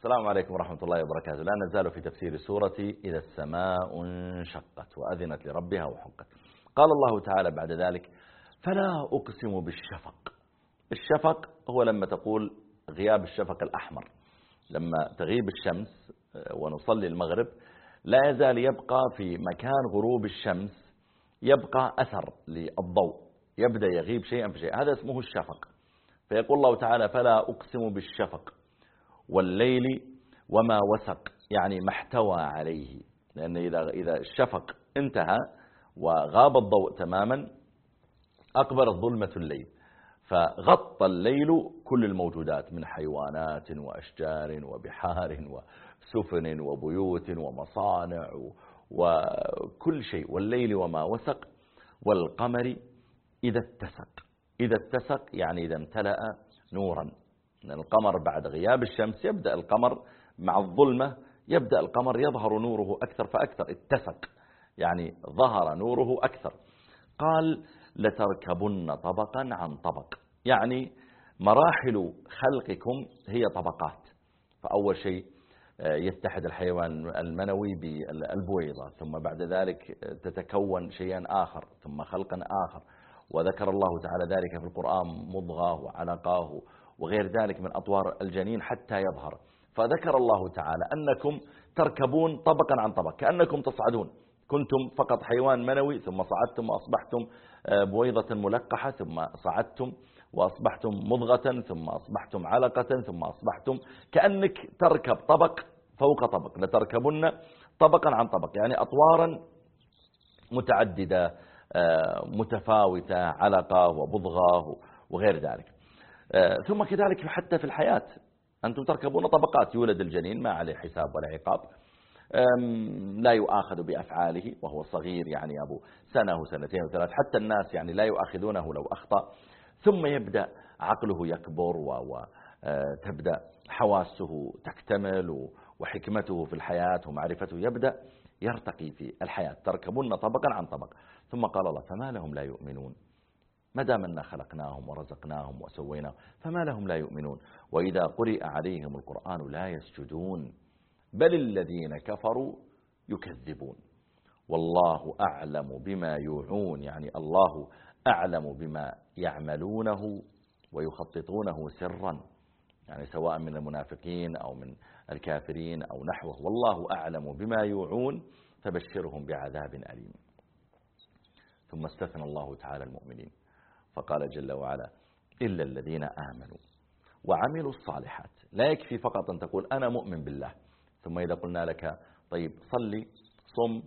السلام عليكم ورحمة الله وبركاته. لا نزال في تفسير سورة إذا السماء انشقت وأذنت لربها وحقت. قال الله تعالى بعد ذلك فلا أقسم بالشفق. الشفق هو لما تقول غياب الشفق الأحمر. لما تغيب الشمس آه، ونصلي المغرب لا يزال يبقى في مكان غروب الشمس يبقى أثر للضوء. يبدأ يغيب شيئا فشيئا هذا اسمه الشفق. فيقول الله تعالى فلا أقسم بالشفق. والليل وما وسق يعني ما احتوى عليه. لأن إذا, إذا الشفق انتهى وغاب الضوء تماما أقبلت ظلمة الليل. فغطى الليل كل الموجودات من حيوانات وأشجار وبحار وسفن وبيوت ومصانع وكل شيء. والليل وما وسق والقمر إذا اتسق. إذا اتسق يعني إذا امتلأ نورا. القمر بعد غياب الشمس يبدأ القمر مع الظلمة يبدأ القمر يظهر نوره أكثر فأكثر اتسق يعني ظهر نوره أكثر. قال لتركبن طبقا عن طبق. يعني مراحل خلقكم هي طبقات. فأول شيء آه، يتحد الحيوان المنوي بالبويضة ثم بعد ذلك تتكون شيئا آخر ثم خلقا آخر. وذكر الله تعالى ذلك في القرآن مضغة وعلقاه وغير ذلك من أطوار الجنين حتى يظهر. فذكر الله تعالى أنكم تركبون طبقا عن طبق كأنكم تصعدون. كنتم فقط حيوان منوي ثم صعدتم وأصبحتم آه، بويضة ملقحة ثم صعدتم وأصبحتم مضغة ثم أصبحتم علقة ثم أصبحتم كأنك تركب طبق فوق طبق. لتركبن طبقا عن طبق يعني أطوارا متعددة آه، متفاوتة علقة وبضغة وغير ذلك. ثم كذلك حتى في الحياة. أنتم تركبون طبقات يولد الجنين ما عليه حساب ولا عقاب. لا يؤاخذ بأفعاله وهو صغير يعني أبو سنة وسنتين وثلاث. حتى الناس يعني لا يؤاخذونه لو أخطأ. ثم يبدأ عقله يكبر وتبدأ آه، حواسه تكتمل وحكمته في الحياة ومعرفته يبدأ يرتقي في الحياة. تركبون طبقا عن طبق. ثم قال الله فما لهم لا يؤمنون. ما دام أننا خلقناهم ورزقناهم وسويناهم فما لهم لا يؤمنون. وإذا قرئ عليهم القرآن لا يسجدون بل الذين كفروا يكذبون. والله أعلم بما يوعون يعني الله أعلم بما يعملونه ويخططونه سرا يعني سواء من المنافقين أو من الكافرين أو نحوه. والله أعلم بما يوعون فبشرهم بعذاب أليم. ثم استثنى الله تعالى المؤمنين. فقال جل وعلا إلا الذين آمنوا وعملوا الصالحات. لا يكفي فقط أن تقول أنا مؤمن بالله. ثم إذا قلنا لك طيب صلي صم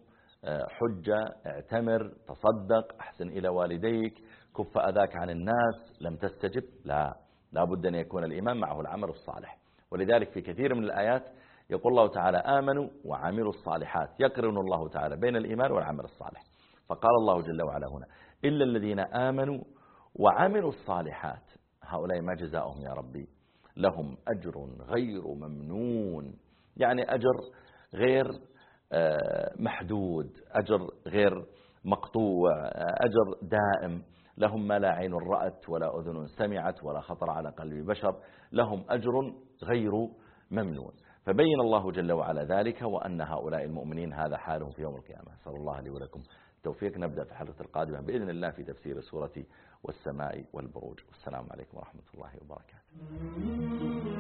حجة اعتمر تصدق أحسن إلى والديك كف أذاك عن الناس لم تستجب. لا لا بد أن يكون الإيمان معه العمل الصالح. ولذلك في كثير من الآيات يقول الله تعالى آمنوا وعملوا الصالحات. يقرن الله تعالى بين الإيمان والعمل الصالح. فقال الله جل وعلا هنا إلا الذين آمنوا وعملوا الصالحات. هؤلاء ما جزاؤهم يا ربي. لهم أجر غير ممنون. يعني أجر غير آه، محدود. أجر غير مقطوع. أجر دائم. لهم ما لا عين رأت ولا أذن سمعت ولا خطر على قلب بشر. لهم أجر غير ممنون. فبين الله جل وعلا ذلك وأن هؤلاء المؤمنين هذا حالهم في يوم القيامة. صلى الله لي ولكم التوفيق نبدأ في الحلقة القادمة بإذن الله في تفسير سورة والسماء والبروج. والسلام عليكم ورحمة الله وبركاته.